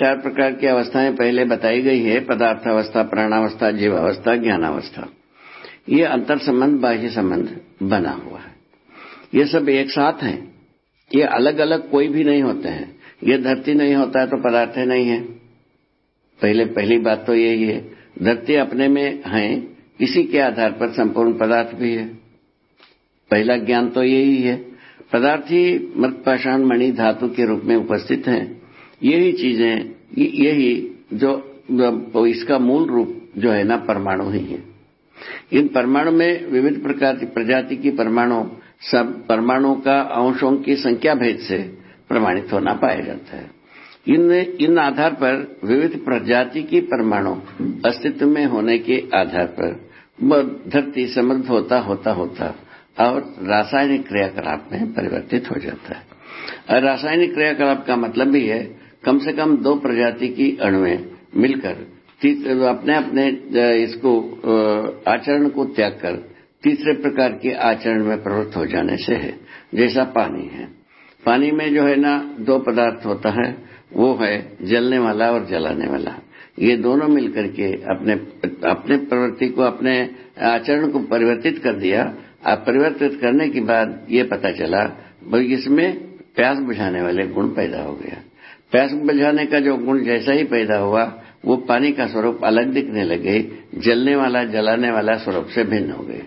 चार प्रकार की अवस्थाएँ पहले बताई गई है पदार्थावस्था प्राणावस्था, जीवावस्था, ज्ञानावस्था। ये अंतर संबंध, बाह्य संबंध बना हुआ है। ये सब एक साथ हैं। ये अलग अलग कोई भी नहीं होते हैं। ये धरती नहीं होता है तो पदार्थ नहीं है। पहले, पहली बात तो यही है। धरती अपने में है, इसी के आधार पर संपूर्ण पदार्थ भी है। पहला ज्ञान तो यही है। पदार्थ ही मृत पाषाण मणि धातु के रूप में उपस्थित हैं। यही चीज़ें यही जो इसका मूल रूप जो है ना, परमाणु ही है। इन परमाणु में विविध प्रकार की प्रजाति की परमाणु, सब परमाणु का अंशों की संख्या भेद से प्रमाणित होना पाया जाता है। इन इन आधार पर विविध प्रजाति की परमाणु अस्तित्व में होने के आधार पर धरती समृद्ध होता होता होता और रासायनिक क्रियाकलाप में परिवर्तित हो जाता है। और रासायनिक क्रियाकलाप का मतलब भी है कम से कम दो प्रजाति की अणुएँ मिलकर अपने अपने इसको आचरण को त्याग कर, तीसरे प्रकार के आचरण में प्रवृत्त हो जाने से है, जैसा पानी है। पानी में जो है ना, दो पदार्थ होता है, वो है जलने वाला और जलाने वाला। ये दोनों मिलकर के अपने अपने प्रवृत्ति को, अपने आचरण को परिवर्तित कर दिया। और परिवर्तित करने के बाद ये पता चला इसमें प्यास बुझाने वाले गुण पैदा हो गया। प्यास बुझाने का जो गुण जैसा ही पैदा हुआ, वो पानी का स्वरूप अलग दिखने लगे, जलने वाला, जलाने वाला स्वरूप से भिन्न हो गए।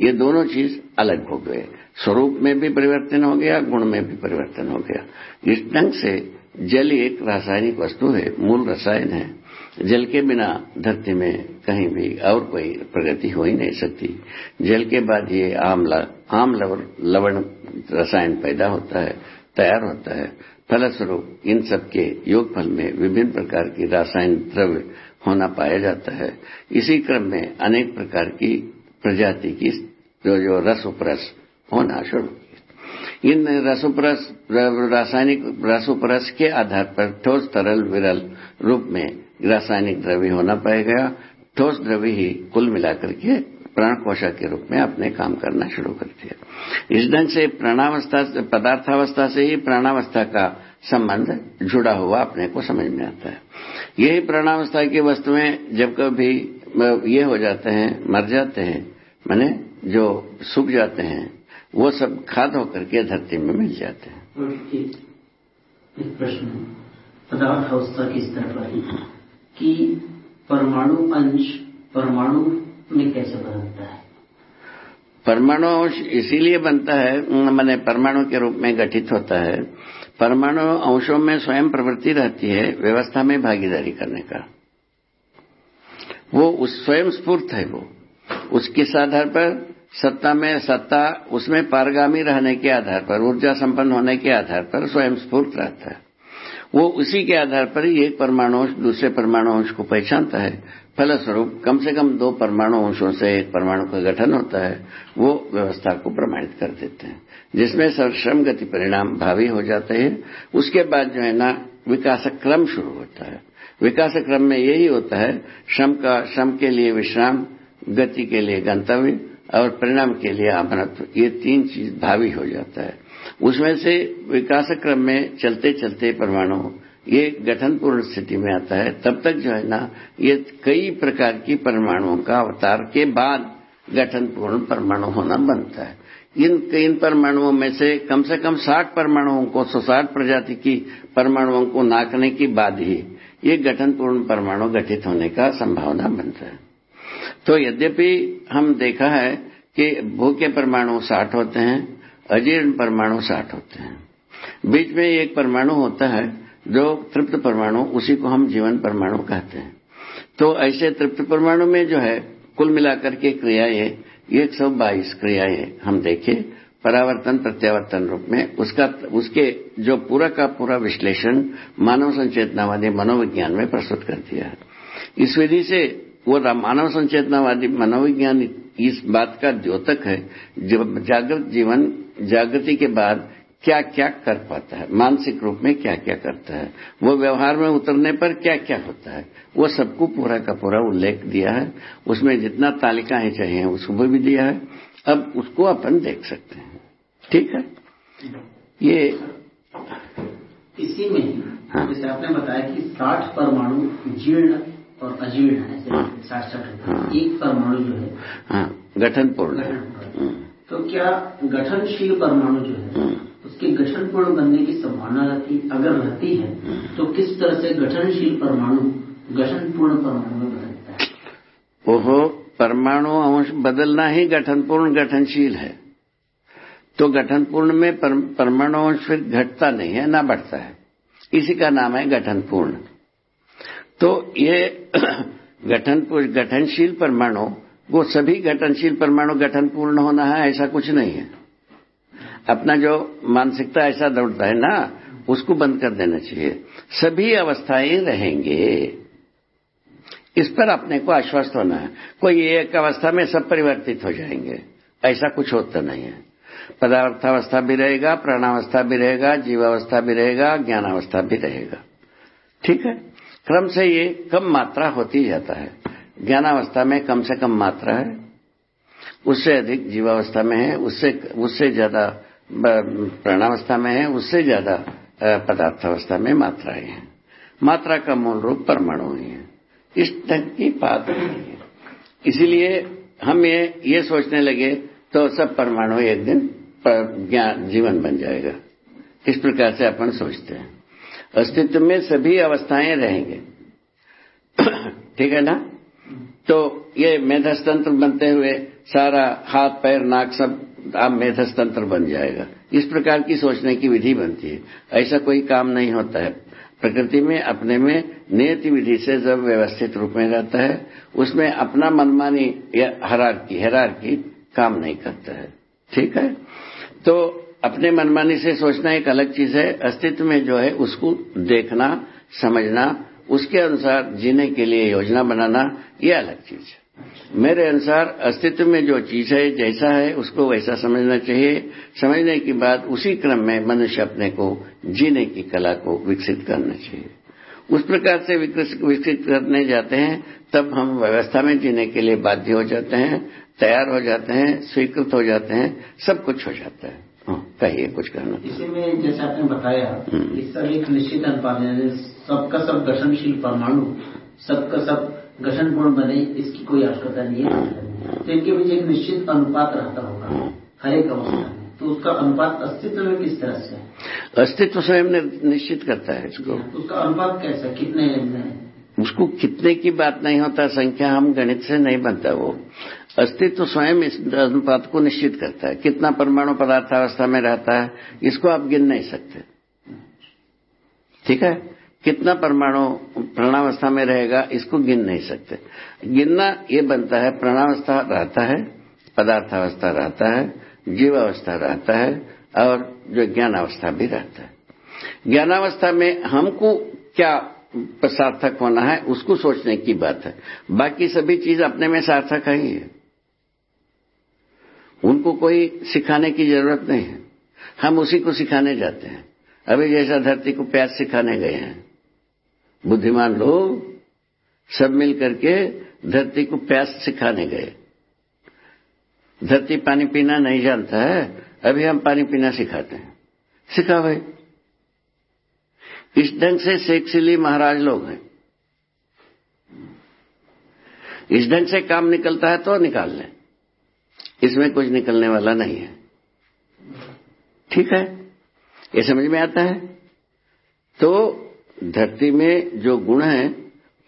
ये दोनों चीज़ अलग हो गए। स्वरूप में भी परिवर्तन हो गया, गुण में भी परिवर्तन हो गया। इस ढंग से जल एक रासायनिक वस्तु है, मूल रसायन है, जल के बिना धरती में कहीं भी और कोई प्रगति हो ही नहीं सकती। जल के बाद ये आमला आम लवण रसायन पैदा होता है, तैयार होता है। फलस्वरूप इन सब के योगफल में विभिन्न प्रकार की रासायनिक द्रव्य होना पाया जाता है। इसी क्रम में अनेक प्रकार की प्रजाति की जो जो रस उपरस होना शुरू इन रसोपरस, रासायनिक रसोपरस के आधार पर ठोस, तरल, विरल रूप में रासायनिक द्रव्य होना पाया गया। ठोस द्रव्य ही कुल मिलाकर के प्राण कोशा के रूप में अपने काम करना शुरू कर है इस ढंग से प्राणावस्था पदार्थावस्था से ही प्राणावस्था का संबंध जुड़ा हुआ अपने को समझ में आता है। यही प्राणावस्था की वस्तुएँ जब कभी ये हो जाते हैं, मर जाते हैं, माने जो सूख जाते हैं, वो सब खाद होकर के धरती में मिल जाते हैं। प्रश्न पदार्थ अवस्था की स्तर पर कि परमाणु अंश परमाणु में कैसे बनता है? परमाणु अंश इसीलिए बनता है, मैंने परमाणु के रूप में गठित होता है। परमाणु अंशों में स्वयं प्रवृत्ति रहती है, व्यवस्था में भागीदारी करने का। वो उस स्वयं स्फूर्त है वो। उसके आधार पर सत्ता में सत्ता, उसमें पारगामी रहने के आधार पर, ऊर्जा संपन्न होने के आधार पर स्वयं स्फूर्त रहता है। वो उसी के आधार पर ही एक परमाणु दूसरे परमाणु अंश को पहचानता है। फलस्वरूप कम से कम दो परमाणु अंशों से एक परमाणु का गठन होता है, वो व्यवस्था को प्रमाणित कर देते हैं, जिसमें श्रम गति परिणाम भावी हो जाते हैं। उसके बाद जो है ना विकास क्रम शुरू होता है। विकास क्रम में यही होता है, श्रम का, श्रम के लिए विश्राम, गति के लिए गंतव्य और परिणाम के लिए अमरत्व ये तीन चीज़ भावी हो जाता है। उसमें से विकास क्रम में चलते चलते परमाणु ये गठनपूर्ण स्थिति में आता है, तब तक जो है ना, ये कई प्रकार की परमाणुओं का अवतार के बाद गठनपूर्ण परमाणु होना बनता है। इन इन परमाणुओं में से कम से कम 60 परमाणुओं को, सौ साठ प्रजाति की परमाणुओं को नाकने के बाद ही ये गठनपूर्ण परमाणु गठित होने का संभावना बनता है। तो यद्यपि हम देखा है कि भू के परमाणु साठ होते हैं, अजीर्ण परमाणु साठ होते हैं। बीच में एक परमाणु होता है जो तृप्त परमाणु, उसी को हम जीवन परमाणु कहते हैं। तो ऐसे तृप्त परमाणु में जो है, कुल मिलाकर के क्रियाएँ एक सौ बाईस क्रियाएँ हम देखें, परावर्तन, प्रत्यावर्तन रूप में। उसका, उसके जो पूरा का पूरा विश्लेषण मानव संचेतनावादी मनोविज्ञान में प्रस्तुत कर दिया है। इस विधि से वो मानव संचेतनावादी मनोविज्ञान इस बात का द्योतक है जागृत जीवन, जागृति के बाद क्या क्या कर पाता है? मानसिक रूप में क्या क्या करता है? वो व्यवहार में उतरने पर क्या क्या होता है? वो सबको पूरा का पूरा उल्लेख दिया है। उसमें जितना तालिकाएँ चाहिए उसको भी दिया है। अब उसको अपन देख सकते हैं। ठीक है? ये इसी में हाँ। जैसे आपने बताया कि साठ परमाणु जीर्ण और अजीर्ण ऐसे हाँ। साठ साठ हाँ। एक परमाणु जो है। हाँ गठनपूर्ण है। हम्म, तो क्या गठनशील परमाणु जो है हम्म। उसके गठनपूर्ण बनने की संभावना रहती अगर रहती है तो किस तरह से गठनशील परमाणु गठनपूर्ण परमाणु में बदलता है? ओहो परमाणु अंश बदलना ही गठनपूर्ण गठनशील है। तो गठनपूर्ण में पर, परमाणु अंश फिर घटता नहीं है ना बढ़ता है। इसी का नाम है गठनपूर्ण। तो ये गठन गठनशील परमाणु वो सभी गठनशील परमाणु गठनपूर्ण होना है ऐसा कुछ नहीं है। अपना जो मानसिकता ऐसा दौड़ता है ना, उसको बंद कर देना चाहिए। सभी अवस्थाएँ रहेंगे। इस पर अपने को आश्वस्त होना है। कोई एक अवस्था में सब परिवर्तित हो जाएँगे। ऐसा कुछ होता नहीं है। पदार्थावस्था भी रहेगा, प्राणावस्था भी रहेगा, जीवावस्था भी रहेगा, ज्ञानावस्था भी रहेगा। ठीक है? क्रम से ये कम मात्रा होती जाता है। ज्ञानावस्था में कम से कम मात्रा है। उससे अधिक जीवावस्था में है, उससे उससे ज़्यादा प्राणावस्था में है, उससे ज़्यादा पदार्थावस्था में मात्राएँ हैं। मात्रा का मूल रूप परमाणु ही है। इस ढंग की बात नहीं है। इसीलिए हम ये ये सोचने लगे तो सब परमाणु एक दिन ज्ञान जीवन बन जाएगा। इस प्रकार से अपन सोचते हैं। अस्तित्व में सभी अवस्थाएँ रहेंगे। ठीक है ना? तो ये मेधस्तंत्र बनते हुए सारा हाथ, पैर, नाक सब आप मेधस्तंत्र बन जाएगा। इस प्रकार की सोचने की विधि बनती है। ऐसा कोई काम नहीं होता है। प्रकृति में, अपने में नियति विधि से जब व्यवस्थित रूप में रहता है, उसमें अपना मनमानी या हरार की हेरार की काम नहीं करता है। ठीक है? तो अपने मनमानी से सोचना एक अलग चीज़ है। अस्तित्व में जो है, उसको देखना, समझना, उसके अनुसार जीने के लिए योजना बनाना, ये अलग चीज़ है। मेरे अनुसार अस्तित्व में जो चीज़ है जैसा है उसको वैसा समझना चाहिए। समझने के बाद उसी क्रम में मनुष्य अपने को जीने की कला को विकसित करना चाहिए। उस प्रकार से विकसित करने जाते हैं तब हम व्यवस्था में जीने के लिए बाध्य हो जाते हैं तैयार हो जाते हैं स्वीकृत हो जाते हैं सब कुछ हो जाता है। कहिए कुछ कहना। इसी में जैसे आपने बताया कि सब एक निश्चित अनुपात सबका सब गठनशील परमाणु सबका सब गठनपूर्ण बने इसकी कोई आवश्यकता नहीं है। तो इनके बीच एक निश्चित अनुपात रहता होगा हर एक अवस्था में। तो उसका अनुपात अस्तित्व में किस तरह से है? अस्तित्व स्वयं निश्चित करता है इसको। तो उसका अनुपात कैसा कितने है? उसको कितने की बात नहीं होता संख्या हम गणित से नहीं बनता वो। अस्तित्व स्वयं इस अनुपात को निश्चित करता है। कितना परमाणु पदार्थ अवस्था में रहता है इसको आप गिन नहीं सकते। ठीक है? कितना परमाणु प्राणावस्था में रहेगा, इसको गिन नहीं सकते। गिनना ये बनता है, प्राणावस्था रहता है, पदार्थावस्था रहता है, जीवावस्था रहता है, और जो ज्ञानावस्था भी रहता है। ज्ञानावस्था में हमको क्या सार्थक होना है, उसको सोचने की बात है। बाकी सभी चीज़ अपने में सार्थक है ही है। उनको कोई सिखाने की ज़रूरत नहीं है। हम उसी को सिखाने जाते हैं। अभी जैसा धरती को प्याज सिखाने गए हैं। बुद्धिमान लोग सब मिल करके धरती को प्यास सिखाने गए। धरती पानी पीना नहीं जानता है, अभी हम पानी पीना सिखाते हैं। सिखा भाई। इस ढंग से शेख सिली महाराज लोग हैं। इस ढंग से काम निकलता है तो निकाल लें। इसमें कुछ निकलने वाला नहीं है। ठीक है? ये समझ में आता है? तो धरती में जो गुण है,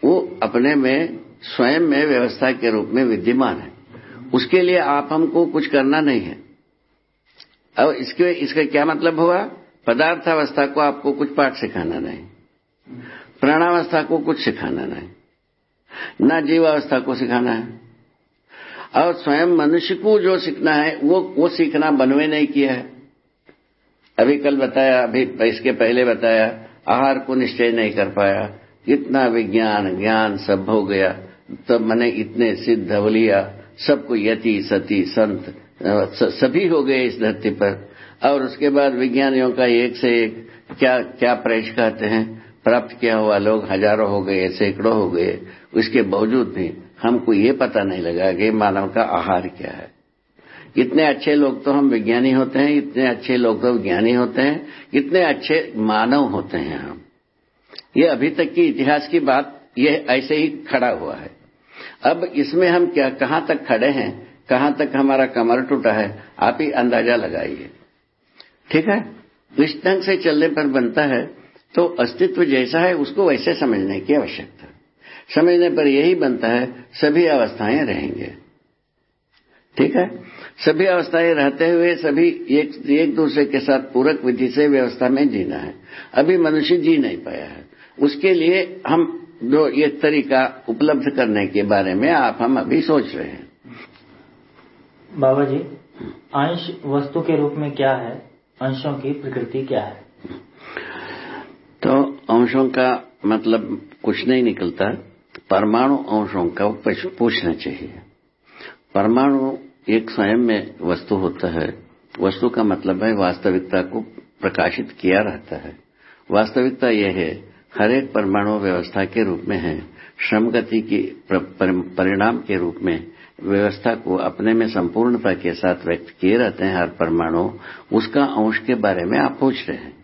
वो अपने में, स्वयं में व्यवस्था के रूप में विद्यमान है। उसके लिए आप हमको कुछ करना नहीं है। अब इसके, इसका क्या मतलब हुआ? पदार्थावस्था को आपको कुछ पाठ सिखाना नहीं। प्राणावस्था को कुछ सिखाना नहीं। ना जीवावस्था को सिखाना है। और स्वयं मनुष्य को जो सीखना है, वो वो सीखना बनवे नहीं किया है। अभी कल बताया, अभी इसके पहले बताया आहार को निश्चय नहीं कर पाया। इतना विज्ञान, ज्ञान सब हो गया। तो मैंने इतने सिद्ध अवलिया सबको यति, सती, संत सभी हो गए इस धरती पर। और उसके बाद विज्ञानियों का एक से एक क्या क्या प्रयास कहते हैं? प्राप्त किया हुआ लोग हज़ारों हो गए, सैकड़ों हो गए। उसके बावजूद भी हमको ये पता नहीं लगा कि मानव का आहार क्या है। इतने अच्छे लोग तो हम विज्ञानी होते हैं, इतने अच्छे लोग तो ज्ञानी होते हैं इतने अच्छे मानव होते हैं हम। ये अभी तक की इतिहास की बात ये ऐसे ही खड़ा हुआ है। अब इसमें हम क्या, कहाँ तक खड़े हैं, कहाँ तक हमारा कमर टूटा है, आप ही अंदाज़ा लगाइए। ठीक है? इस ढंग से चलने पर बनता है तो अस्तित्व जैसा है, उसको वैसे समझने की आवश्यकता। समझने पर यही बनता है, सभी अवस्थाएँ रहेंगे। ठीक है? सभी अवस्थाएँ रहते हुए सभी एक एक दूसरे के साथ पूरक विधि से व्यवस्था में जीना है। अभी मनुष्य जी नहीं पाया है। उसके लिए हम जो ये तरीका उपलब्ध करने के बारे में आप हम अभी सोच रहे हैं। बाबा जी अंश वस्तु के रूप में क्या है? अंशों की प्रकृति क्या है? तो अंशों का मतलब कुछ नहीं निकलता। परमाणु अंशों का पूछना चाहिए। परमाणु एक स्वयं में वस्तु होता है। वस्तु का मतलब है वास्तविकता को प्रकाशित किया रहता है। वास्तविकता यह है, हर एक परमाणु व्यवस्था के रूप में है। श्रम गति के परिणाम के रूप में व्यवस्था को अपने में संपूर्णता के साथ व्यक्त किए रहते हैं हर परमाणु। उसका अंश के बारे में आप पूछ रहे हैं।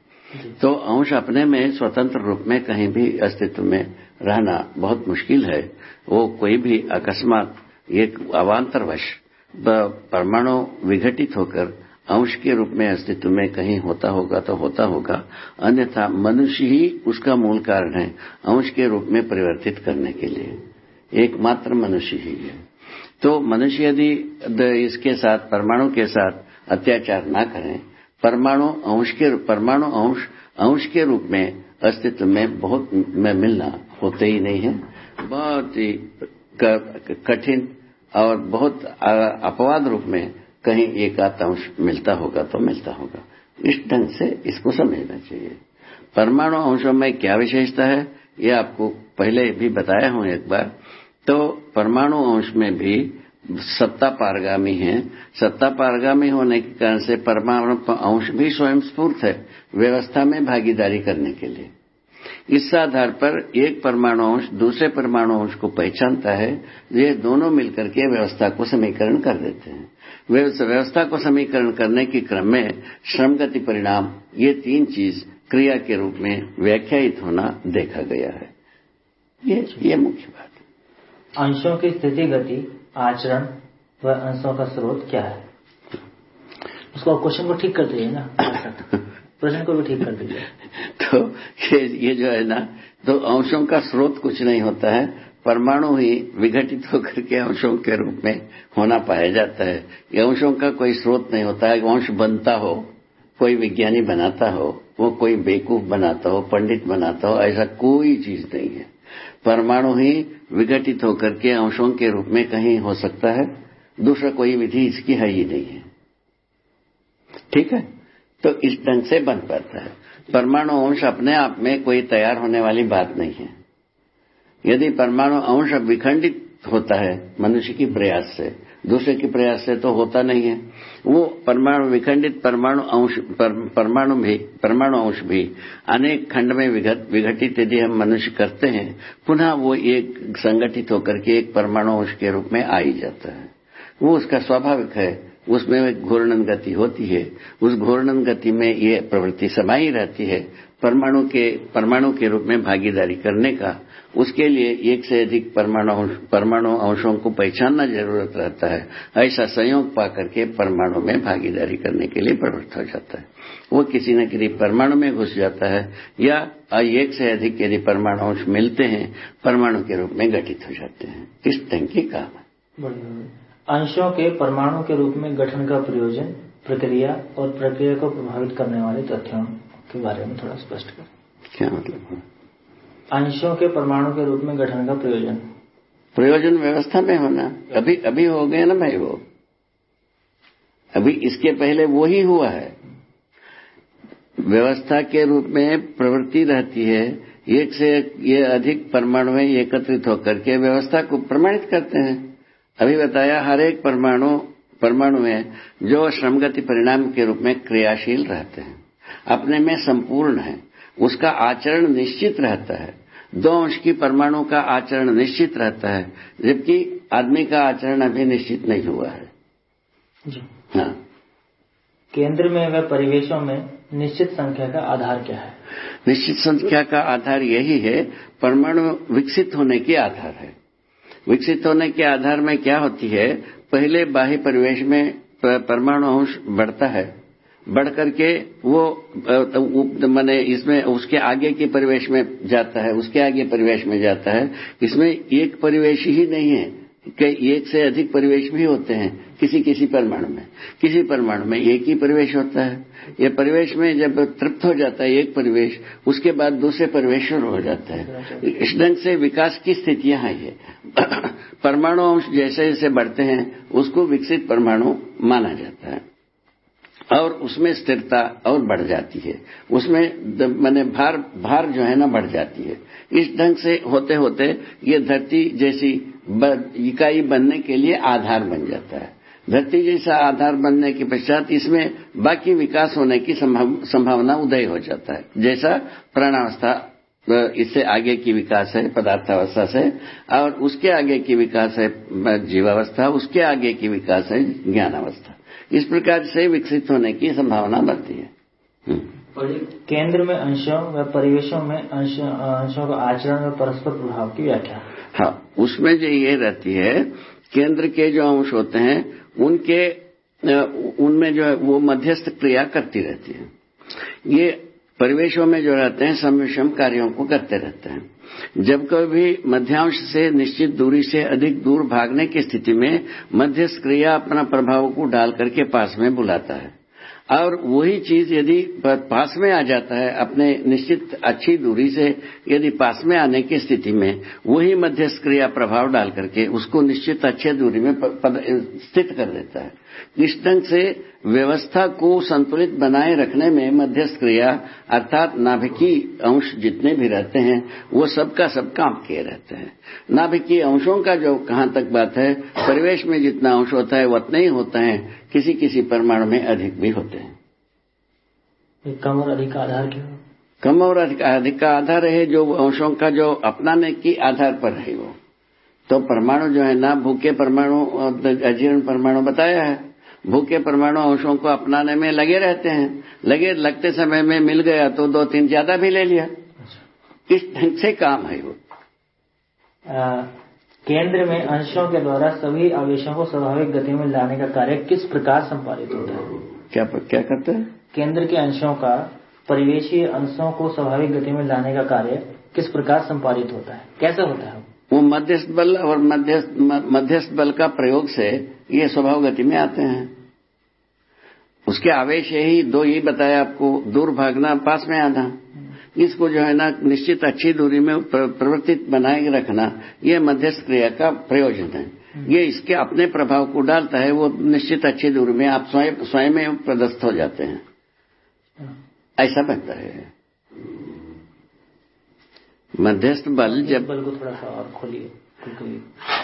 तो अंश अपने में स्वतंत्र रूप में कहीं भी अस्तित्व में रहना बहुत मुश्किल है। वो कोई भी अकस्मात, एक अवांतरवश परमाणु विघटित होकर अंश के रूप में अस्तित्व में कहीं होता होगा तो होता होगा, अन्यथा मनुष्य ही उसका मूल कारण है अंश के रूप में परिवर्तित करने के लिए। एकमात्र मनुष्य ही है। तो मनुष्य यदि इसके साथ, परमाणु के साथ अत्याचार न करें, परमाणु अंश के परमाणु अंश अंश के रूप में अस्तित्व में बहुत में मिलना होते ही नहीं है। बहुत ही कठिन और बहुत अपवाद रूप में कहीं एक अंश मिलता होगा तो मिलता होगा। इस ढंग से इसको समझना चाहिए। परमाणु अंशों में क्या विशेषता है, ये आपको पहले भी बताया हूँ एक बार। तो परमाणु अंश में भी सत्ता पारगामी है। सत्ता पारगामी होने के कारण से परमाणु अंश भी स्वयं स्फूर्त है, व्यवस्था में भागीदारी करने के लिए। इस आधार पर एक परमाणु अंश दूसरे परमाणु अंश को पहचानता है ये दोनों मिलकर के व्यवस्था को समीकरण कर देते हैं। व्यवस्था को समीकरण करने के क्रम में श्रम गति परिणाम ये तीन चीज़ क्रिया के रूप में व्याख्यायित होना देखा गया है। ये ये मुख्य बात। अंशों की स्थिति गति आचरण व अंशों का स्रोत क्या है? उसको क्वेश्चन को ठीक कर दिए ना। प्रश्न को भी ठीक कर दीजिए। तो ये ये जो है ना तो अंशों का स्रोत कुछ नहीं होता है, परमाणु ही विघटित होकर के अंशों के रूप में होना पाया जाता है। ये अंशों का कोई स्रोत नहीं होता है अंश बनता हो, कोई विज्ञानी बनाता हो, वो कोई बेकूफ बनाता हो, पंडित बनाता हो, ऐसा कोई चीज़ नहीं है। परमाणु ही विघटित होकर के अंशों के रूप में कहीं हो सकता है, दूसरा कोई विधि इसकी है ही नहीं है। ठीक है? तो इस ढंग से बन पाता है। परमाणु अंश अपने आप में कोई तैयार होने वाली बात नहीं है। यदि परमाणु अंश विखंडित होता है मनुष्य की प्रयास से दूसरे की प्रयास से तो होता नहीं है। वो परमाणु विखंडित परमाणु अंश पर, परमाणु भी परमाणु अंश भी अनेक खंड में विघटित यदि हम मनुष्य करते हैं पुनः वो एक संगठित होकर के एक परमाणु अंश के रूप में आ ही जाता है। वो उसका स्वाभाविक है। उसमें घूर्णन गति होती है। उस घूर्णन गति में ये प्रवृत्ति समाई रहती है। परमाणु के परमाणु के रूप में भागीदारी करने का। उसके लिए एक से अधिक परमाणु परमाणु अंशों को पहचानना ज़रूरत रहता है। ऐसा संयोग पा करके परमाणु में भागीदारी करने के लिए प्रवृत्त हो जाता है। वो किसी न किसी परमाणु में घुस जाता है या एक से अधिक यदि परमाणु अंश मिलते हैं, परमाणु के रूप में गठित हो जाते हैं। इस ढंग की काम है। अंशों के परमाणु के रूप में गठन का प्रयोजन प्रक्रिया और प्रक्रिया को प्रभावित करने वाले तथ्यों के बारे में थोड़ा स्पष्ट करें। क्या मतलब अंशों के परमाणु के रूप में गठन का प्रयोजन। प्रयोजन व्यवस्था में होना। अभी अभी हो गए ना भाई वो? अभी इसके पहले वो ही हुआ है। व्यवस्था के रूप में प्रवृत्ति रहती है। एक से एक ये अधिक परमाणु में एकत्रित होकर के व्यवस्था को प्रमाणित करते हैं। अभी बताया हर एक परमाणु परमाणु में जो श्रमगति परिणाम के रूप में क्रियाशील रहते हैं अपने में संपूर्ण है उसका आचरण निश्चित रहता है। दो अंश की परमाणु का आचरण निश्चित रहता है जबकि आदमी का आचरण अभी निश्चित नहीं हुआ है। जी। हाँ। केंद्र में व परिवेशों में निश्चित संख्या का आधार क्या है? निश्चित संख्या का आधार यही है परमाणु विकसित होने के आधार है। विकसित होने के आधार में क्या होती है? पहले बाह्य परिवेश में परमाणु अंश बढ़ता है। बढ़ करके वो मैंने इसमें, उसके आगे के परिवेश में जाता है, उसके आगे परिवेश में जाता है। इसमें एक परिवेश ही नहीं है कि एक से अधिक परिवेश भी होते हैं। किसी किसी परमाणु में। किसी परमाणु में एक ही परिवेश होता है। ये परिवेश में जब तृप्त हो जाता है एक परिवेश, उसके बाद दूसरे परिवेश शुरू हो जाता है। इस ढंग से विकास की स्थितियाँ हैं ये। परमाणु अंश जैसे जैसे बढ़ते हैं, उसको विकसित परमाणु माना जाता है। और उसमें स्थिरता और बढ़ जाती है। उसमें मैंने भार भार जो है ना, बढ़ जाती है। इस ढंग से होते होते ये धरती जैसी इकाई बनने के लिए आधार बन जाता है। धरती जैसा आधार बनने के पश्चात इसमें बाकी विकास होने की संभावना उदय हो जाता है। जैसा प्राणावस्था इससे आगे की विकास है पदार्थावस्था से और उसके आगे की विकास है जीवावस्था उसके आगे की विकास है ज्ञानावस्था। इस प्रकार से विकसित होने की संभावना बढ़ती है। केंद्र में अंशों व परिवेशों में अंशों का आचरण व परस्पर प्रभाव की व्याख्या। हाँ उसमें जो ये रहती है केंद्र के जो अंश होते हैं, उनके उनमें जो है, वो मध्यस्थ क्रिया करती रहती है। ये परिवेशों में जो रहते हैं सम कार्यों को करते रहते हैं। जब कभी मध्यांश से निश्चित दूरी से अधिक दूर भागने की स्थिति में मध्यस्थ क्रिया अपना प्रभाव को डाल करके पास में बुलाता है। और वही चीज़ यदि पास में आ जाता है, अपने निश्चित अच्छी दूरी से यदि पास में आने की स्थिति में, वही मध्यस्थ क्रिया प्रभाव डाल करके उसको निश्चित अच्छे दूरी में स्थित कर देता है। इस ढंग से व्यवस्था को संतुलित बनाए रखने में मध्यस्थ क्रिया अर्थात नाभिकीय अंश जितने भी रहते हैं वो सबका सब काम किए रहते हैं। नाभिकीय अंशों का जो कहाँ तक बात है परिवेश में जितना अंश होता है उतना ही होता है किसी किसी परमाणु में अधिक भी होते हैं। कम और अधिक आधार क्या? कम और अधिक का आधार है जो अंशों का जो अपनाने की आधार पर है वो। तो परमाणु जो है ना भूखे परमाणु अजीर्ण परमाणु बताया है। भूखे परमाणु अंशों को अपनाने में लगे रहते हैं। लगे लगते समय में मिल गया तो दो तीन ज़्यादा भी ले लिया। इस ढंग से काम है वो। केंद्र में अंशों के द्वारा सभी आवेशों को स्वाभाविक गति में लाने का कार्य किस प्रकार संपादित होता है? क्या क्या करते हैं? केंद्र के अंशों का परिवेशीय अंशों को स्वाभाविक गति में लाने का कार्य किस प्रकार संपादित होता है? कैसे होता है? वो मध्यस्थ बल और मध्यस्थ मध्यस्थ बल का प्रयोग से ये स्वभाव गति में आते हैं। उसके आवेश यही दो ही बताया आपको, दूर भागना, पास में आना। इसको जो है ना, निश्चित अच्छी दूरी में प्रवर्तित बनाए रखना, ये मध्यस्थ क्रिया का प्रयोजन है। ये इसके अपने प्रभाव को डालता है, वो निश्चित अच्छी दूरी में आप स्वयं स्वयं में प्रदस्त हो जाते हैं। ऐसा बनता है। मध्यस्थ बल जब बल को थोड़ा सा और खोलिए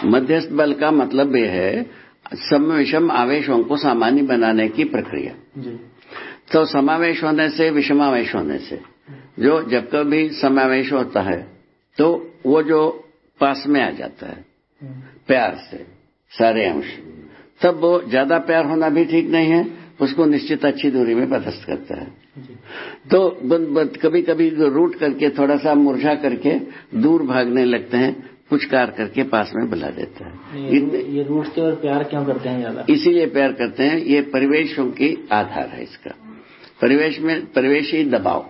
मध्यस्थ बल का मतलब यह है सम विषम आवेशों को सामान्य बनाने की प्रक्रिया। जी। तो समावेश होने से विषमावेश होने से जो जब कभी समावेश होता है तो वो जो पास में आ जाता है प्यार से सारे अंश। तब वो ज़्यादा प्यार होना भी ठीक नहीं है उसको निश्चित अच्छी दूरी में पदस्थ करता है। तो कभी कभी रूट करके थोड़ा सा मुरझा करके दूर भागने लगते हैं पुचकार करके पास में बुला देता है। ये, ये रूठते और प्यार क्यों करते हैं ज़्यादा? इसीलिए प्यार करते हैं ये परिवेशों की आधार है इसका। परिवेश में परिवेशी दबाव।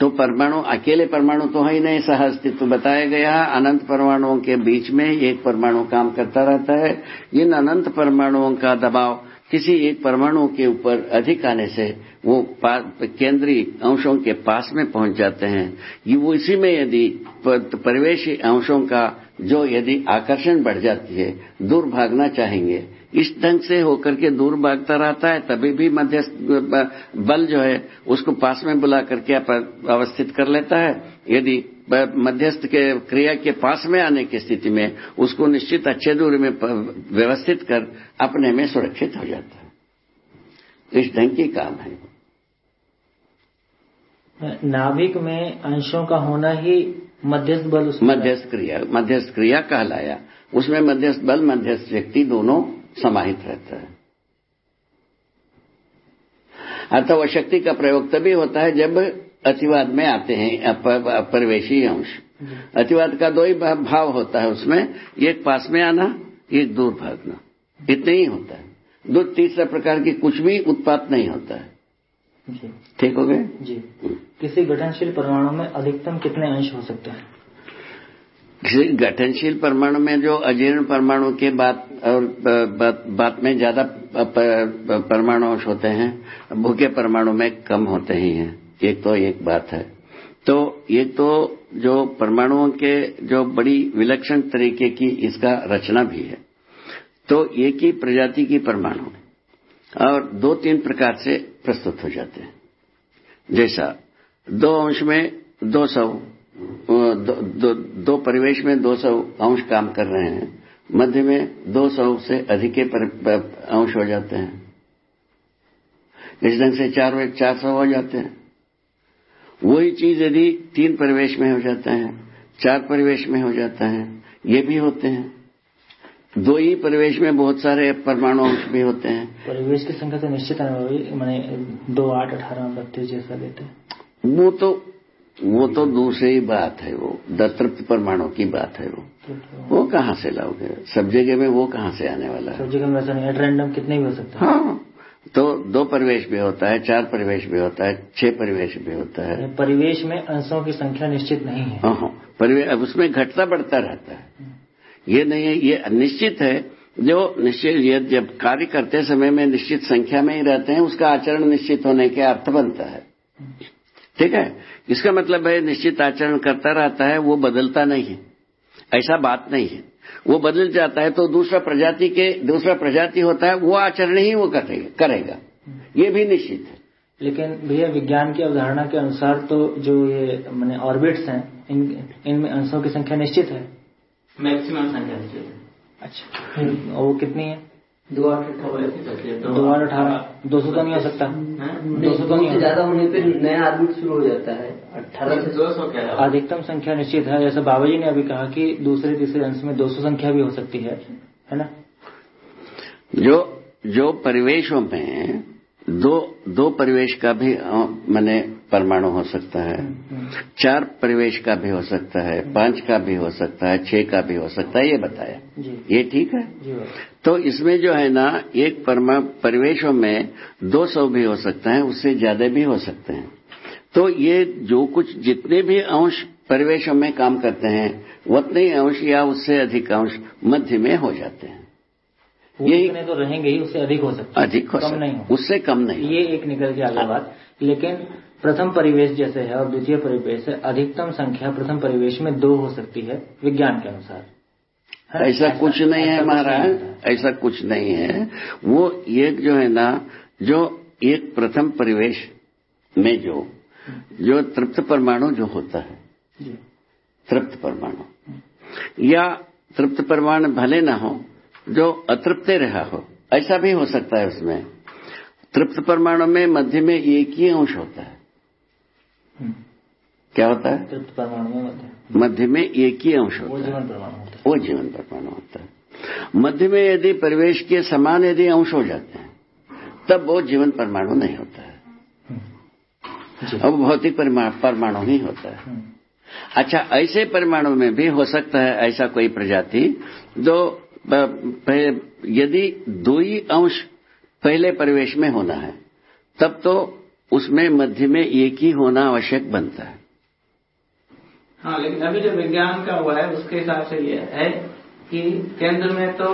तो परमाणु अकेले परमाणु तो है ही नहीं सह अस्तित्व बताया गया। अनंत परमाणुओं के बीच में एक परमाणु काम करता रहता है। इन अनंत परमाणुओं का दबाव किसी एक परमाणु के ऊपर अधिक आने से वो केंद्रीय अंशों के पास में पहुँच जाते हैं। ये वो इसी में यदि परिवेशी अंशों का जो यदि आकर्षण बढ़ जाती है, दूर भागना चाहेंगे, इस ढंग से होकर के दूर भागता रहता है, तभी भी मध्यस्थ बल जो है, उसको पास में बुला करके अवस्थित कर लेता है। यदि मध्यस्थ के क्रिया के पास में आने की स्थिति में उसको निश्चित अच्छे दूरी में व्यवस्थित कर अपने में सुरक्षित हो जाता है। इस ढंग की काम है। नाभिक में अंशों का होना ही मध्यस्थ बल मध्यस्थ क्रिया मध्यस्थ क्रिया कहलाया। उसमें मध्यस्थ बल मध्यस्थ शक्ति दोनों समाहित रहता है। अर्थात वह शक्ति का प्रयोग तभी होता है जब अतिवाद में आते हैं अपरिवेशी अंश। अतिवाद का दो ही भाव होता है उसमें एक पास में आना एक दूर भागना। इतना ही होता है। दो तीसरा प्रकार की कुछ भी उत्पाद नहीं होता है। ठीक हो गए? जी। किसी गठनशील परमाणु में अधिकतम कितने अंश हो सकते हैं? किसी गठनशील परमाणु में जो अजीर्ण परमाणु के बात और बात, बात में ज़्यादा परमाणु अंश होते हैं भूखे परमाणु में कम होते ही हैं। एक तो एक बात है। तो ये तो जो परमाणुओं के जो बड़ी विलक्षण तरीके की इसका रचना भी है। तो एक ही प्रजाति की परमाणु और दो तीन प्रकार से प्रस्तुत हो जाते हैं। जैसा दो अंश में दो सौ दो, दो, दो परिवेश में दो सौ अंश काम कर रहे हैं मध्य में दो सौ से अधिक के अंश हो जाते हैं। इस ढंग से चार चार सौ हो जाते हैं। वही चीज़ यदि तीन परिवेश में हो जाता है चार परिवेश में हो जाता है ये भी होते हैं। दो ही परिवेश में बहुत सारे परमाणु अंश भी होते हैं। परिवेश की संख्या तो निश्चित मैंने दो आठ अठारह बत्तीस जैसा लेते हैं। वो तो वो तो दूसरी बात है वो दतृप्त परमाणु की बात है वो। वो कहाँ से लाओगे? सब जगह में वो कहाँ से आने वाला है? सब जगह में ऐसा नहीं रैंडम कितने भी हो सकता है। हाँ। तो दो परिवेश भी होता है चार परिवेश भी होता है छह परिवेश भी होता है। परिवेश में अंशों की संख्या निश्चित नहीं है। हाँ हाँ, परिवेश उसमें घटता बढ़ता रहता है। ये नहीं है ये निश्चित है जो निश्चित ये जब कार्य करते समय में निश्चित संख्या में ही रहते हैं उसका आचरण निश्चित होने के अर्थ बनता है। ठीक है? इसका मतलब है निश्चित आचरण करता रहता है वो बदलता नहीं है। ऐसा बात नहीं है। वो बदल जाता है तो दूसरा प्रजाति के दूसरा प्रजाति होता है वो आचरण ही वो करेगा करेगा। ये भी निश्चित है। लेकिन भैया विज्ञान की अवधारणा के अनुसार तो जो ये मैंने ऑर्बिट्स हैं इन इनमें अंशों की संख्या निश्चित है? मैक्सिमम संख्या निश्चित है। अच्छा। और वो कितनी है? दो आठ अठारह है दो अठारह। दो सौ तो नहीं हो सकता। दो सौ तो नहीं ज़्यादा होने पर नया आर्बिट शुरू हो जाता है। अठारह से दो सौ क्या अधिकतम संख्या निश्चित है जैसे बाबा जी ने अभी कहा कि दूसरे तीसरे अंश में 200 संख्या भी हो सकती है है ना? जो जो परिवेशों में दो दो परिवेश का भी मैंने परमाणु हो सकता है चार परिवेश का भी हो सकता है पाँच का भी हो सकता है छह का भी हो सकता है ये बताया। जी। ये ठीक है? जी तो इसमें जो है ना एक परमा परिवेशों में 200 भी हो सकता है उससे ज़्यादा भी हो सकते हैं। तो ये जो कुछ जितने भी अंश परिवेशों में काम करते हैं उतने ही अंश या उससे अधिक अंश मध्य में हो जाते हैं। यही- तो रहेंगे ही उससे अधिक हो सकते है। अधिक हो कम सकते नहीं हो। उससे कम नहीं ये एक निकल के आगे बात। लेकिन प्रथम परिवेश जैसे है और द्वितीय परिवेश है अधिकतम संख्या प्रथम परिवेश में दो हो सकती है विज्ञान के अनुसार। है? ऐसा कुछ नहीं है ऐसा महाराज। है। ऐसा कुछ नहीं है। वो एक जो है ना जो एक प्रथम परिवेश में जो जो तृप्त परमाणु जो होता है। तृप्त परमाणु। या तृप्त परमाणु भले ना हो जो अतृप्त रहा हो ऐसा भी हो सकता है उसमें। तृप्त परमाणु में मध्य में एक ही अंश होता है। हम्म। क्या होता है? तृप्त परमाणु में मध्य। में एक ही अंश है। होता है। वो जीवन परमाणु होता है। मध्य में यदि परिवेश के समान यदि अंश हो जाते हैं तब वो जीवन परमाणु नहीं होता। है अब भौतिक परमाणु ही होता है। हम्म। अच्छा ऐसे परमाणु में भी हो सकता है ऐसा कोई प्रजाति जो यदि दो ही अंश पहले परिवेश में होना है तब तो उसमें मध्य में एक ही होना आवश्यक बनता है। हाँ लेकिन अभी जो विज्ञान का हुआ है उसके हिसाब से ये है कि केंद्र में तो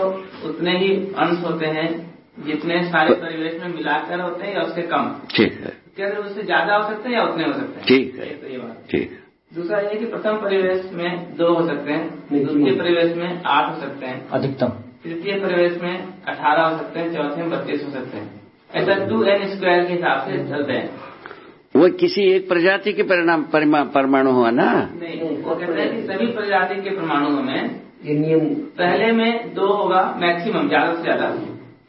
उतने ही अंश होते हैं जितने सारे परिवेश में मिलाकर होते हैं या उससे कम? ठीक है। में उससे ज़्यादा हो सकते हैं या उतने हो सकते हैं? ठीक है। तो ये बात ठीक है। दूसरा ये कि प्रथम परिवेश में दो हो सकते हैं द्वितीय परिवेश में आठ हो सकते हैं। अधिकतम। तृतीय परिवेश में अठारह हो सकते हैं चौथे में बत्तीस हो सकते हैं। ऐसा टू एन स्क्वायर के हिसाब से चलते हैं। वो किसी एक प्रजाति के परिणाम परमाणु हुआ ना? नहीं वो कहते हैं कि सभी प्रजाति के परमाणुओं में ये नियम पहले में दो होगा मैक्सिमम ज़्यादा से ज़्यादा।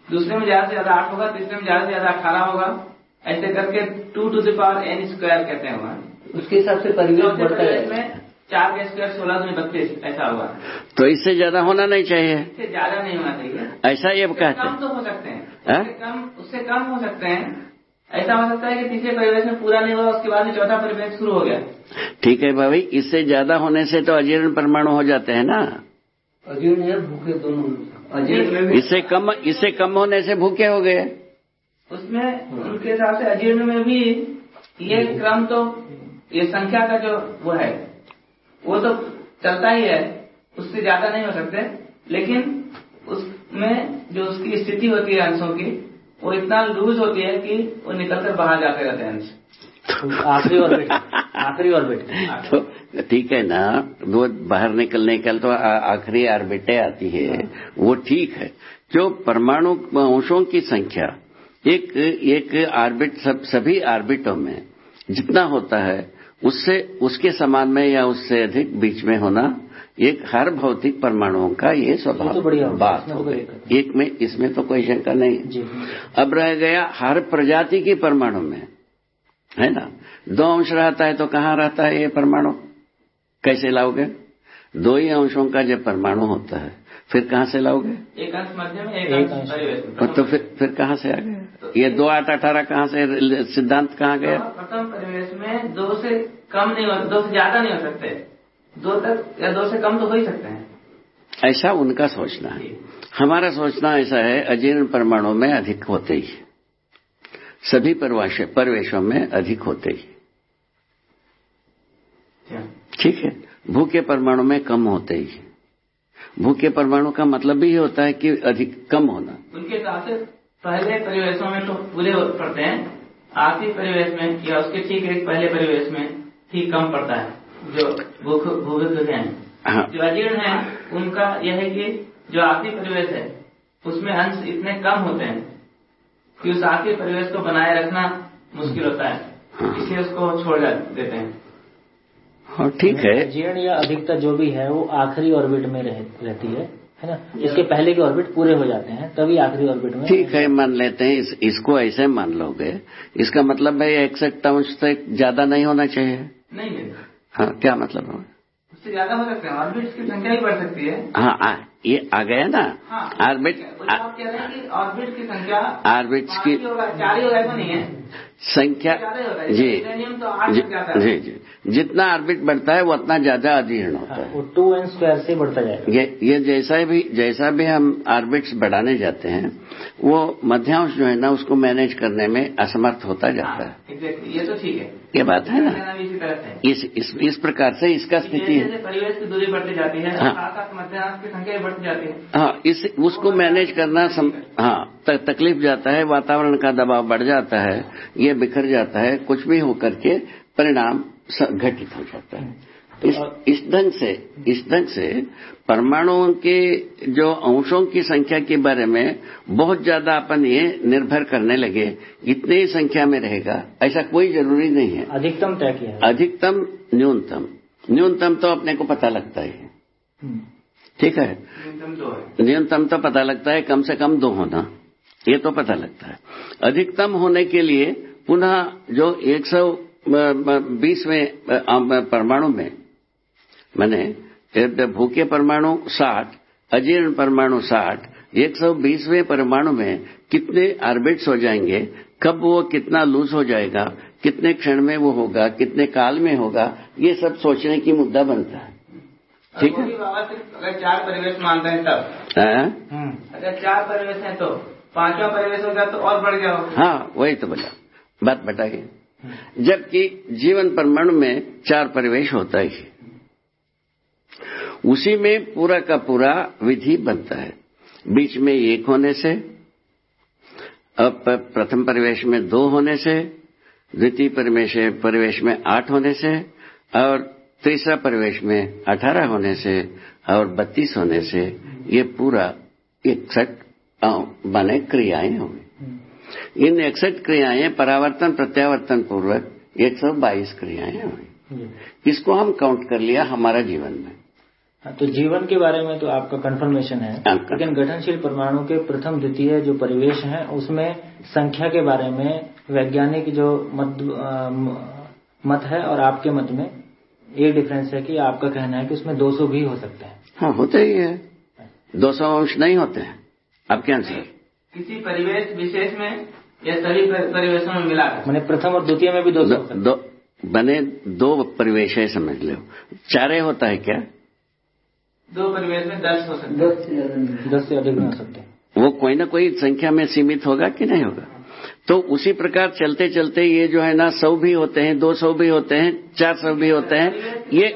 दूसरे में ज़्यादा से ज़्यादा आठ होगा तीसरे में ज़्यादा से ज़्यादा अठारह होगा। ऐसे करके two to the power N square कहते हैं वहाँ। उसके हिसाब से परिवेश बढ़ता है में चार का स्क्वायर सोलह में बत्तीस ऐसा होगा तो इससे ज़्यादा होना नहीं चाहिए। इससे ज़्यादा नहीं होना चाहिए। ऐसा ये कहते कम हैं तो हो सकते हैं। हाँ? उससे कम उससे कम हो सकते हैं। ऐसा हो सकता है कि तीसरे परिवेश में पूरा नहीं हुआ उसके बाद में चौथा परिवेश शुरू हो गया। ठीक है भाई इससे ज़्यादा होने से तो अजीर्ण परमाणु हो जाते हैं ना। अजीर्ण है भूखे दोनों इससे कम इससे कम होने से भूखे हो गए। उसमें उनके हिसाब से अजीर्ण में भी ये क्रम तो ये संख्या का जो वो है वो तो चलता ही है उससे ज़्यादा नहीं हो सकते। लेकिन उसमें जो उसकी स्थिति होती है अंशों की वो इतना लूज होती है कि वो निकलकर बाहर जाते रहते हैं अंश। आखिरी ऑर्बिट आखिरी ऑर्बिट तो ठीक है ना वो बाहर निकलने का तो आखिरी आर्बिटें आती है वो ठीक है। जो परमाणु अंशों की संख्या एक एक आर्बिट सब सभी आर्बिटों में जितना होता है उससे उसके समान में या उससे अधिक बीच में होना एक हर भौतिक परमाणुओं का ये स्वभाव तो हो गया, बात हो तो गई। एक में इसमें तो कोई शंका नहीं। जी। अब रह गया हर प्रजाति के परमाणु में है ना? दो अंश रहता है तो कहाँ रहता है ये परमाणु? कैसे लाओगे? दो ही अंशों का जब परमाणु होता है फिर कहाँ से लाओगे? एक अंश मध्य में एक अंश तो फिर फिर कहाँ से आ गए ये दो आठ अठारह कहाँ से सिद्धांत कहाँ गया? प्रथम परिवेश में दो से कम नहीं हो दो से ज़्यादा नहीं हो सकते। दो तक या दो से कम तो हो ही सकते हैं। ऐसा उनका सोचना है। हमारा सोचना ऐसा है अजीर्ण परमाणु में अधिक होते ही। सभी परवाश- परवेशों में अधिक होते ही। ठीक है। भूखे परमाणु में कम होते ही। भूखे परमाणु का मतलब भी ये होता है कि अधिक कम होना। उनके हिसाब से पहले परिवेशों में तो पूरे पड़ते हैं। आखिरी परिवेश में या उसके ठीक एक पहले परिवेश में ठीक कम पड़ता है जो भूख भूवित हैं। हाँ। जो अजीर्ण है उनका यह है कि जो आखिरी परिवेश है उसमें अंश इतने कम होते हैं कि उस आखिरी परिवेश को बनाए रखना मुश्किल होता है। इसलिए उसको छोड़ देते हैं। हाँ ठीक है। जीर्ण या अधिकता जो भी है वो आखिरी ऑर्बिट में रह, रहती है है ना? इसके पहले के ऑर्बिट पूरे हो जाते हैं तभी आखिरी ऑर्बिट में ठीक है मान लेते हैं। इस, इसको ऐसे मान लोगे। इसका मतलब है अंश तक ज़्यादा नहीं होना चाहिए। नहीं नहीं। हाँ क्या मतलब है? ज़्यादा हो सकते हैं ऑर्बिट्स की संख्या ही बढ़ सकती है। हाँ आ, ये आ गया ना? हाँ। आर्बिट आप कह रहे हैं कि ऑर्बिट की संख्या ऑर्बिट्स की चार ही होगा ऐसा नहीं है। संख्या ही है। जी। तो जी है। जी जी। जितना आर्बिट बढ़ता है वो उतना ज़्यादा अधीर्ण होता है। टू एन स्क्वायर से बढ़ता जाएगा। ये ये जैसा भी जैसा भी हम आर्बिट्स बढ़ाने जाते हैं वो मध्यांश जो है ना उसको मैनेज करने में असमर्थ होता जाता है। ये तो ठीक है। ये बात है ना? इसी तरह से है। इस इस प्रकार से इसका स्थिति है। परिवेश की दूरी बढ़ती जाती है हाँ। मध्यांश की संख्या बढ़ती जाती है। हाँ इस उसको मैनेज करना हाँ तकलीफ़ जाता है वातावरण का दबाव बढ़ जाता है ये बिखर जाता है कुछ भी होकर के परिणाम घटित हो जाता है। इस इस ढंग से इस ढंग से परमाणुओं के जो अंशों की संख्या के बारे में बहुत ज़्यादा अपन ये निर्भर करने लगे इतने ही संख्या में रहेगा ऐसा कोई ज़रूरी नहीं है। अधिकतम तय किया अधिकतम न्यूनतम। न्यूनतम तो अपने को पता लगता है। हम्म। ठीक है? न्यूनतम तो है। न्यूनतम तो पता लगता है कम से कम दो होना। ये तो पता लगता है। अधिकतम होने के लिए पुनः जो 120वें परमाणु में मैंने भूखे परमाणु 60 अजीर्ण परमाणु 60 120वें परमाणु में कितने ऑर्बिट्स हो जाएँगे कब वो कितना लूज हो जाएगा कितने क्षण में वो होगा कितने काल में होगा ये सब सोचने की मुद्दा बनता है। ठीक है? अगर चार परिवेश मानते हैं तब। हाँ? हम्म। अगर चार परिवेश हैं तो पांचवा परिवेश हो गया तो और बढ़ गया होगा। हाँ वही तो बोला। बात बताइए। जबकि जीवन परमाणु में चार परिवेश होता ही। उसी में पूरा का पूरा विधि बनता है। बीच में एक होने से, अब प्रथम परिवेश में दो होने से, द्वितीय परिवेश परिवेश में आठ होने से, और तीसरा परिवेश में अठारह होने से और बत्तीस होने से ये पूरा इकसठ बने क्रियाएँ हुई इन इकसठ क्रियाएँ परावर्तन प्रत्यावर्तन पूर्वक 122 क्रियाएँ हुई। जी। इसको हम काउंट कर लिया हमारा जीवन में। हाँ, तो जीवन के बारे में तो आपका कंफर्मेशन है। हाँ। लेकिन गठनशील परमाणु के प्रथम द्वितीय जो परिवेश है उसमें संख्या के बारे में वैज्ञानिक जो मत, मत है और आपके मत में ये डिफरेंस है कि आपका कहना है कि उसमें 200 भी हो सकते हैं। हाँ होते ही है। 200 अंश नहीं होते हैं। अब क्या सर किसी परिवेश विशेष में या सभी परिवेशों में मिलाकर मैंने प्रथम और द्वितीय में भी दो दो, दो बने दो परिवेश है समझ लो। चारे होता है क्या? दो परिवेश में दस हो सकते हैं। दस से दस से अधिक नहीं हो सकते। वो कोई ना कोई संख्या में सीमित होगा कि नहीं होगा? तो उसी प्रकार चलते चलते ये जो है ना सौ भी होते हैं दो सौ भी होते हैं चार सौ भी होते हैं। ये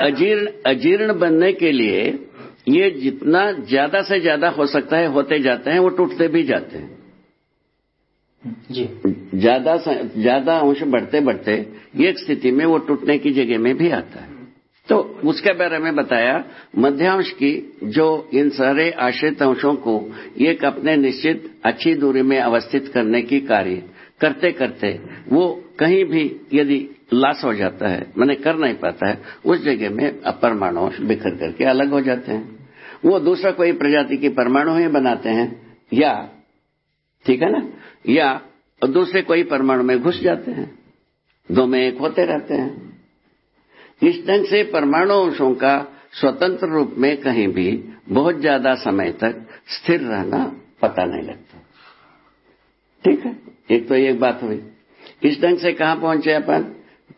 अजीर्ण अजीर्ण बनने के लिए ये जितना ज़्यादा से ज़्यादा हो सकता है होते जाते हैं वो टूटते भी जाते हैं। जी। ज़्यादा ज़्यादा अंश बढ़ते बढ़ते एक स्थिति में वो टूटने की जगह में भी आता है। तो उसके बारे में बताया मध्यांश की जो इन सारे आश्रित अंशों को एक अपने निश्चित अच्छी दूरी में अवस्थित करने की कार्य करते करते वो कहीं भी यदि लाश हो जाता है मैंने कर नहीं पाता है उस जगह में परमाणु बिखर करके अलग हो जाते हैं। वो दूसरा कोई प्रजाति की परमाणु ही बनाते हैं, या, ठीक है ना? या दूसरे कोई परमाणु में घुस जाते हैं, दो में एक होते रहते हैं। इस ढंग से परमाणु अंशों का स्वतंत्र रूप में कहीं भी बहुत ज़्यादा समय तक स्थिर रहना पता नहीं लगता। ठीक है? एक तो एक बात हुई। इस ढंग से कहाँ पहुँचे अपन?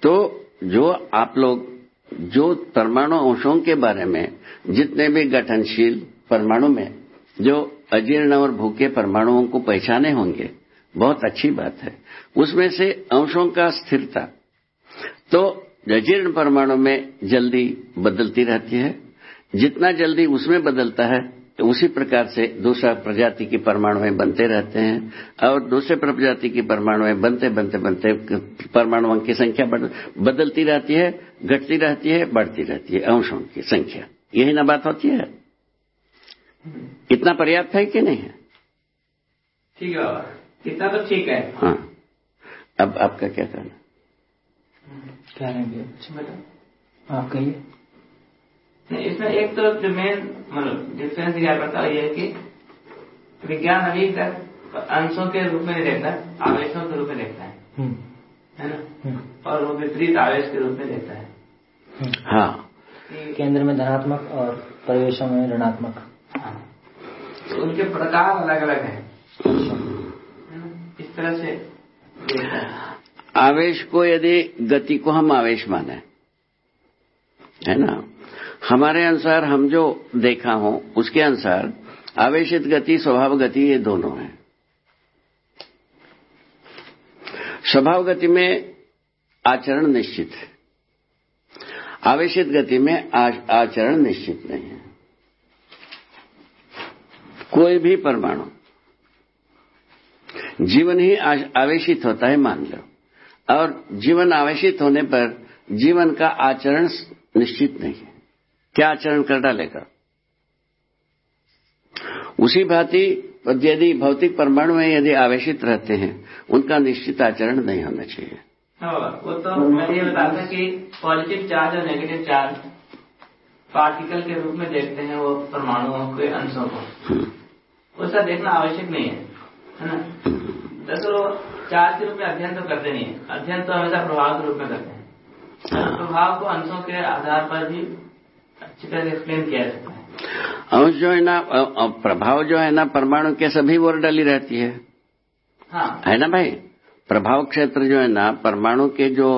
तो जो आप लोग जो परमाणु अंशों के बारे में, जितने भी गठनशील परमाणु में, जो अजीर्ण और भूखे परमाणुओं को पहचाने होंगे, बहुत अच्छी बात है। उसमें से अंशों का स्थिरता तो अजीर्ण परमाणु में जल्दी बदलती रहती है। जितना जल्दी उसमें बदलता है तो उसी प्रकार से दूसरा प्रजाति की परमाणु में बनते रहते हैं और दूसरे प्रजाति की परमाणु में बनते बनते बनते परमाणुओं की संख्या बदलती रहती है घटती रहती है बढ़ती रहती है अंशों की संख्या। यही ना बात होती है? इतना पर्याप्त है कि नहीं है? ठीक है इतना तो ठीक है। हाँ। अब आपका क्या कहना क्या रहेंगे अच्छा आप कहिए। इसमें एक तो जो मेन मतलब डिफरेंस यह बताओ ये है कि विज्ञान अभी तक अंशों के रूप में नहीं देखता आवेशों के रूप में देखता है। हम्म, है ना? हम्म, और वो विपरीत आवेश के रूप में देखता है। हम्म। हाँ। केंद्र में धनात्मक और परिवेशों में ऋणात्मक। हाँ, तो उनके प्रकार अलग अलग हैं है इस तरह से आवेश को यदि गति को हम आवेश माने है ना? हमारे अनुसार हम जो देखा हो, उसके अनुसार आवेशित गति, स्वभाव गति, ये दोनों है। स्वभाव गति में आचरण निश्चित है। आवेशित गति में आचरण निश्चित नहीं है। कोई भी परमाणु जीवन ही आवेशित होता है, मान लो। और जीवन आवेशित होने पर जीवन का आचरण निश्चित नहीं है। क्या आचरण कर डालेगा उसी भांति यदि भौतिक परमाणु में यदि आवेशित रहते हैं उनका निश्चित आचरण नहीं होना चाहिए। हाँ वो तो मैं ये बताता कि पॉजिटिव चार्ज और नेगेटिव चार्ज पार्टिकल के रूप में देखते हैं वो परमाणुओं के अंशों को। उसका देखना आवश्यक नहीं है है ना? दरअसल वो चार्ज के रूप में अध्ययन तो करते नहीं है। अध्ययन तो हमेशा प्रभाव के रूप में करते हैं। तो प्रभाव को अंशों के आधार पर भी अच्छी तरह एक्सप्लेन किया जा है। अंश जो है ना प्रभाव जो है ना परमाणु के सभी ओर डली रहती है। हाँ। है ना भाई? प्रभाव क्षेत्र जो है ना परमाणु के जो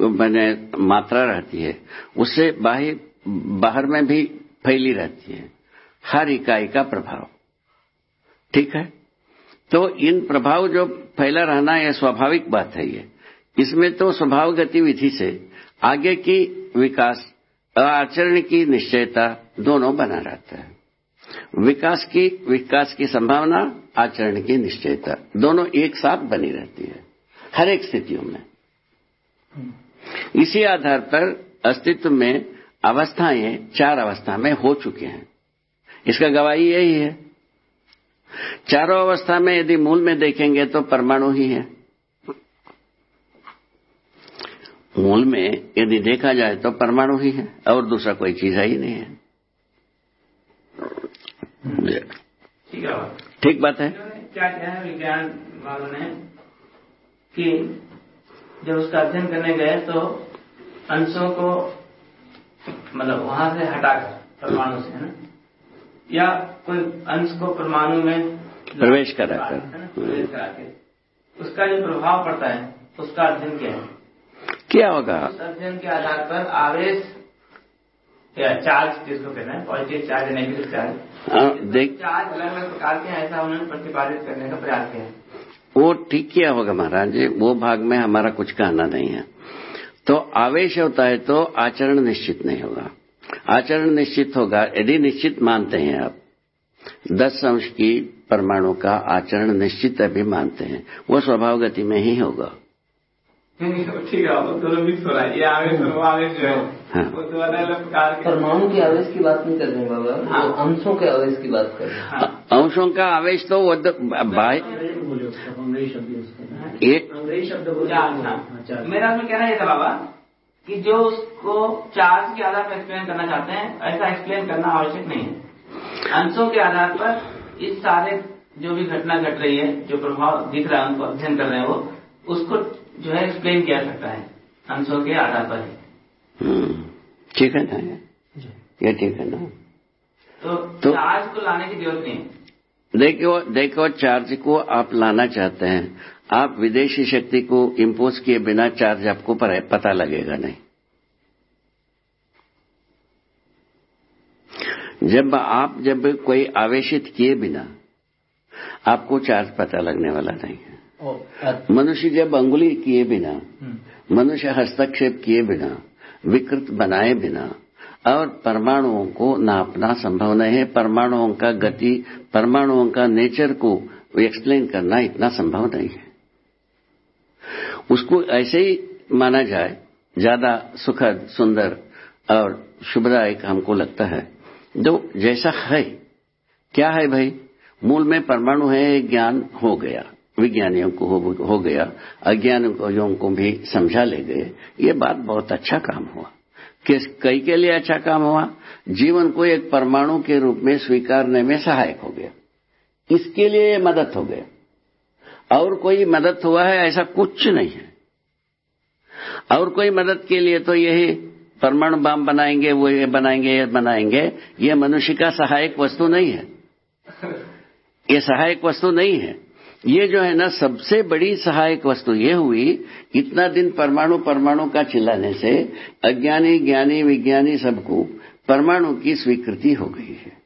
मैंने मात्रा रहती है उससे बाहर बाहर में भी फैली रहती है। हर इकाई का प्रभाव। ठीक है? तो इन प्रभाव जो फैला रहना यह स्वाभाविक बात है ये। इसमें तो स्वभाव गतिविधि से आगे की विकास आचरण की निश्चयता दोनों बना रहता है। विकास की विकास की संभावना, आचरण की निश्चयता, दोनों एक साथ बनी रहती है, हर एक स्थितियों में। इसी आधार पर अस्तित्व में अवस्थाएँ चार अवस्था में हो चुके हैं। इसका गवाही यही है। चारों अवस्था में यदि मूल में देखेंगे तो परमाणु ही है। मूल में यदि देखा जाए तो परमाणु ही है और दूसरा कोई चीज़ है ही नहीं है। ठीक बात है। क्या किया है विज्ञान वालों ने कि जब उसका अध्ययन करने गए तो अंशों को मतलब वहाँ से हटाकर परमाणु से है ना? या कोई अंश को परमाणु में प्रवेश कराकर। प्रवेश करा के उसका जो प्रभाव पड़ता है उसका अध्ययन क्या है। क्या होगा? अध्ययन के आधार पर आवेश या चार्ज जिसको कहते हैं पॉजिटिव चार्ज नेगेटिव चार्ज हाँ, देख। चार्ज अलग अलग प्रकार के ऐसा उन्होंने प्रतिपादित करने का प्रयास किया वो ठीक किया होगा महाराज जी वो भाग में हमारा कुछ कहना नहीं है। तो आवेश होता है तो आचरण निश्चित नहीं होगा। आचरण निश्चित होगा यदि निश्चित मानते हैं आप दस अंश की परमाणु का आचरण निश्चित अभी मानते हैं वो स्वभाव गति में ही होगा। ठीक है वो दोनों मिक्स हो रहा है ये आवेश और वो आवेश जो है हाँ। वो दो अलग अलग प्रकार के परमाणु के आवेश की बात नहीं कर रहे हैं बाबा हाँ। अंशों के आवेश की बात कर रहे हैं हाँ। अंशों का आवेश तो वो उसका अंग्रेज़ी शब्द एक अंग्रेज़ी शब्द बोले हाँ। मेरा उसमें कहना ये था बाबा कि जो उसको चार्ज के आधार पर एक्सप्लेन करना चाहते हैं ऐसा एक्सप्लेन करना आवश्यक नहीं है अंशों के आधार पर इस सारे जो भी घटना घट रही है जो प्रभाव दिख रहा है उनको अध्ययन कर रहे हैं वो उसको जो है एक्सप्लेन किया जा सकता है। अंशों के आधार पर ही। हम्म, ठीक है ना? ये ठीक है ना? तो, तो- चार्ज को लाने की ज़रूरत नहीं देखो देखो चार्ज को आप लाना चाहते हैं। आप विदेशी शक्ति को इम्पोज किए बिना चार्ज आपको पर पता लगेगा नहीं। जब आप जब कोई आवेशित किए बिना आपको चार्ज पता लगने वाला नहीं है। मनुष्य जब अंगुली किए बिना हम्म, मनुष्य हस्तक्षेप किए बिना विकृत बनाए बिना और परमाणुओं को नापना संभव नहीं है परमाणुओं का गति परमाणुओं का नेचर को एक्सप्लेन करना इतना संभव नहीं है। उसको ऐसे ही माना जाए ज़्यादा सुखद सुंदर और शुभदायक हमको लगता है। जो जैसा है क्या है भाई? मूल में परमाणु है ज्ञान हो गया। विज्ञानियों को हो, गया अज्ञानियों को भी समझा ले गए। ये बात बहुत अच्छा काम हुआ। किस कई के लिए अच्छा काम हुआ? जीवन को एक परमाणु के रूप में स्वीकारने में सहायक हो गया। इसके लिए मदद हो गया। और कोई मदद हुआ है ऐसा कुछ नहीं है। और कोई मदद के लिए तो यही परमाणु बम बनाएँगे वो ये बनाएँगे ये बनाएँगे ये मनुष्य का सहायक वस्तु नहीं है। ये सहायक वस्तु नहीं है। ये जो है ना, सबसे बड़ी सहायक वस्तु ये हुई, इतना दिन परमाणु परमाणु का चिल्लाने से अज्ञानी ज्ञानी विज्ञानी सबको परमाणु की स्वीकृति हो गई है।